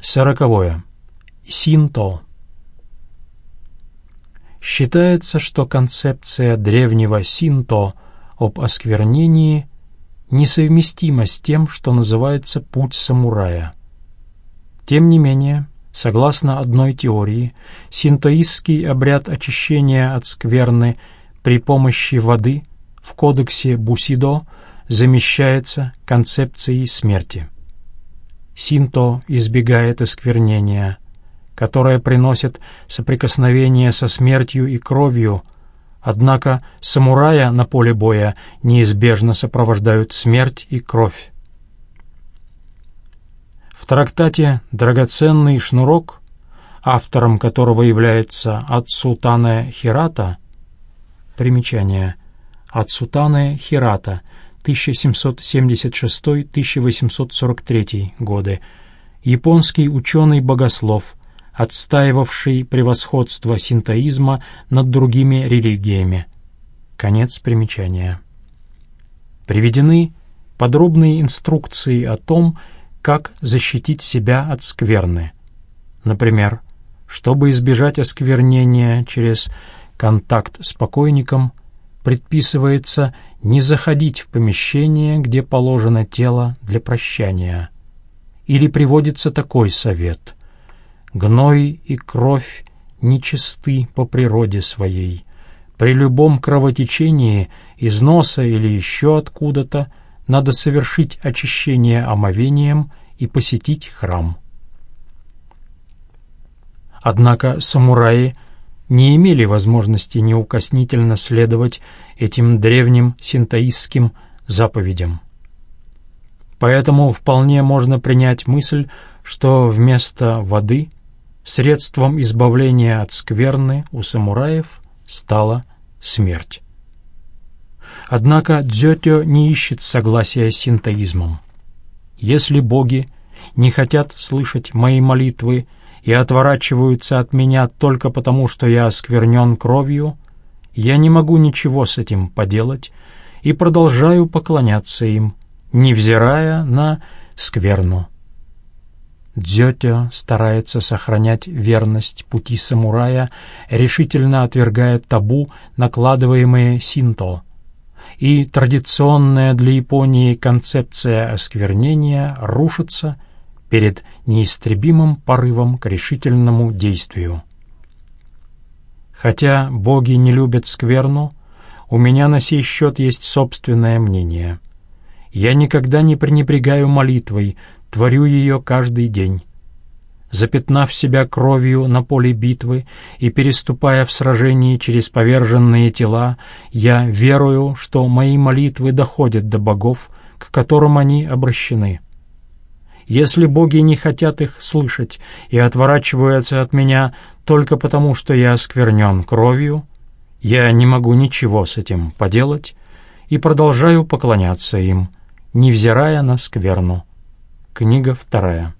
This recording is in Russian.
Сороковое. Синто. Считается, что концепция древнего синто об осквернении несовместима с тем, что называется «путь самурая». Тем не менее, согласно одной теории, синтоистский обряд очищения от скверны при помощи воды в кодексе Бусидо замещается концепцией смерти. Синто избегает осквернения, которое приносит соприкосновение со смертью и кровью, однако самурая на поле боя неизбежно сопровождают смерть и кровь. В трактате «Драгоценный шнурок», автором которого является Ацутане Хирата, примечание Ацутане Хирата – 1776-1843 годы, японский ученый-богослов, отстаивавший превосходство синтоизма над другими религиями. Конец примечания. Приведены подробные инструкции о том, как защитить себя от скверны. Например, чтобы избежать осквернения через контакт с покойником, предписывается не заходить в помещение, где положено тело для прощания. Или приводится такой совет. Гной и кровь нечисты по природе своей. При любом кровотечении из носа или еще откуда-то надо совершить очищение омовением и посетить храм. Однако самураи — не имели возможности неукоснительно следовать этим древним синтоистским заповедям. Поэтому вполне можно принять мысль, что вместо воды средством избавления от скверны у самураев стала смерть. Однако дзётё не ищет согласия с синтоизмом. Если боги не хотят слышать мои молитвы и отворачиваются от меня только потому, что я осквернен кровью, я не могу ничего с этим поделать и продолжаю поклоняться им, невзирая на скверну. Дзётё старается сохранять верность пути самурая, решительно отвергая табу, накладываемые синто, и традиционная для Японии концепция осквернения рушится — перед неистребимым порывом к решительному действию. Хотя боги не любят скверну, у меня на сей счет есть собственное мнение. Я никогда не пренебрегаю молитвой, творю ее каждый день. Запятнав себя кровью на поле битвы и переступая в сражении через поверженные тела, я верую, что мои молитвы доходят до богов, к которым они обращены. Если боги не хотят их слышать и отворачиваются от меня только потому, что я осквернен кровью, я не могу ничего с этим поделать и продолжаю поклоняться им, невзирая на скверну. Книга вторая.